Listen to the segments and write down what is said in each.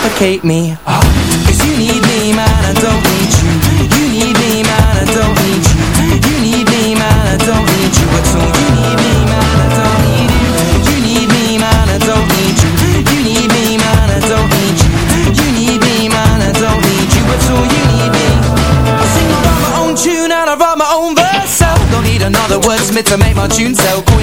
suffocate me. Oh, Cause you need me, man, I don't need you. You need me, man, I don't need you. You need me, man, I don't need you at all. You need me, man, I don't need you. You need me, man, I don't need you. You need me, man, I don't need you. You need me, man, I don't need you at all. You need me. I sing, I my own tune and I write my own verse. So Don't need another wordsmith to make my tune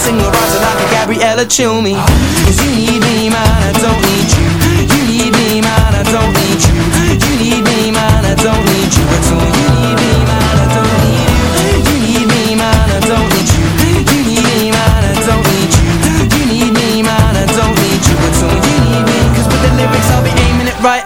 Singer rising like a Gabriella me. Cause you need me man, I don't need you. You need me man, I don't need you. You need me man, I don't need you at all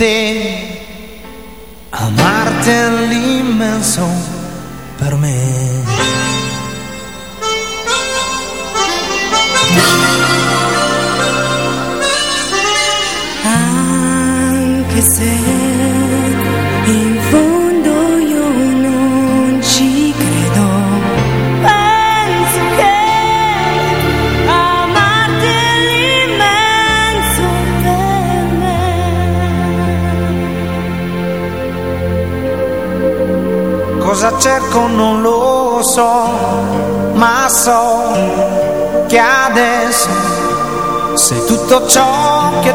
te, amarte el tutto ciò che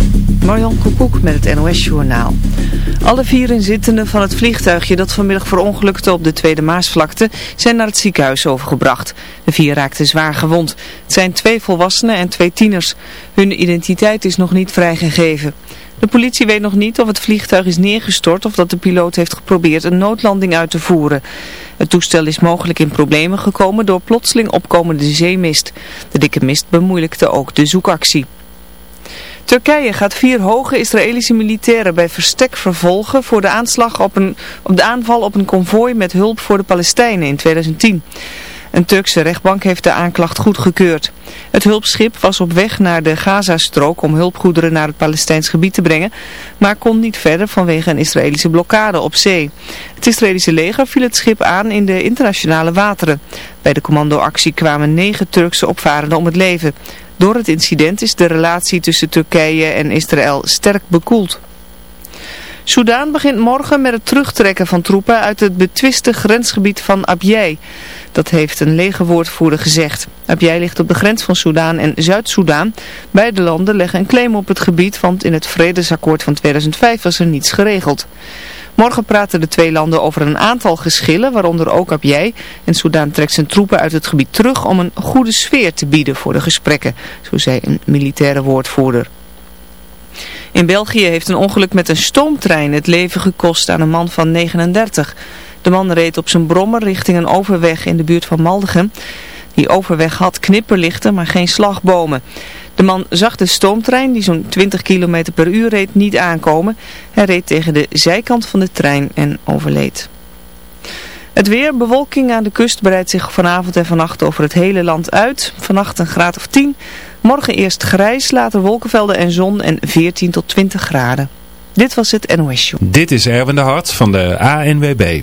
Marjan Koekoek met het NOS-journaal. Alle vier inzittenden van het vliegtuigje dat vanmiddag verongelukte op de Tweede Maasvlakte zijn naar het ziekenhuis overgebracht. De vier raakten zwaar gewond. Het zijn twee volwassenen en twee tieners. Hun identiteit is nog niet vrijgegeven. De politie weet nog niet of het vliegtuig is neergestort of dat de piloot heeft geprobeerd een noodlanding uit te voeren. Het toestel is mogelijk in problemen gekomen door plotseling opkomende zeemist. De dikke mist bemoeilijkte ook de zoekactie. Turkije gaat vier hoge Israëlische militairen bij verstek vervolgen voor de, aanslag op, een, op de aanval op een konvooi met hulp voor de Palestijnen in 2010. Een Turkse rechtbank heeft de aanklacht goedgekeurd. Het hulpschip was op weg naar de Gazastrook om hulpgoederen naar het Palestijns gebied te brengen, maar kon niet verder vanwege een Israëlische blokkade op zee. Het Israëlische leger viel het schip aan in de internationale wateren. Bij de commandoactie kwamen negen Turkse opvarenden om het leven. Door het incident is de relatie tussen Turkije en Israël sterk bekoeld. Soudaan begint morgen met het terugtrekken van troepen uit het betwiste grensgebied van Abyei. Dat heeft een legerwoordvoerder gezegd. Abyei ligt op de grens van Soudaan en Zuid-Soedan. Beide landen leggen een claim op het gebied, want in het vredesakkoord van 2005 was er niets geregeld. Morgen praten de twee landen over een aantal geschillen, waaronder ook Abyei. En Soudaan trekt zijn troepen uit het gebied terug om een goede sfeer te bieden voor de gesprekken, zo zei een militaire woordvoerder. In België heeft een ongeluk met een stoomtrein het leven gekost aan een man van 39. De man reed op zijn brommer richting een overweg in de buurt van Maldegem. Die overweg had knipperlichten, maar geen slagbomen. De man zag de stoomtrein, die zo'n 20 km per uur reed, niet aankomen. Hij reed tegen de zijkant van de trein en overleed. Het weer, bewolking aan de kust breidt zich vanavond en vannacht over het hele land uit. Vannacht een graad of 10. Morgen eerst grijs, later wolkenvelden en zon en 14 tot 20 graden. Dit was het NOS Show. Dit is Erwin de Hart van de ANWB.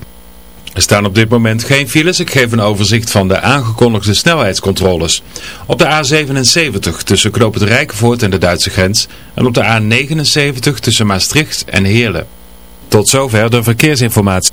Er staan op dit moment geen files. Ik geef een overzicht van de aangekondigde snelheidscontroles. Op de A77 tussen Knoop en de Duitse grens. En op de A79 tussen Maastricht en Heerlen. Tot zover de verkeersinformatie.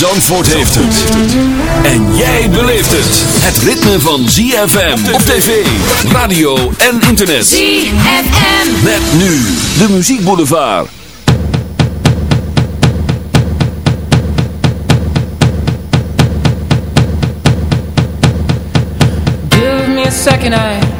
Zandvoort heeft het. En jij beleeft het. Het ritme van ZFM op tv, radio en internet. ZFM. Met nu de muziekboulevard. Give me a second, I,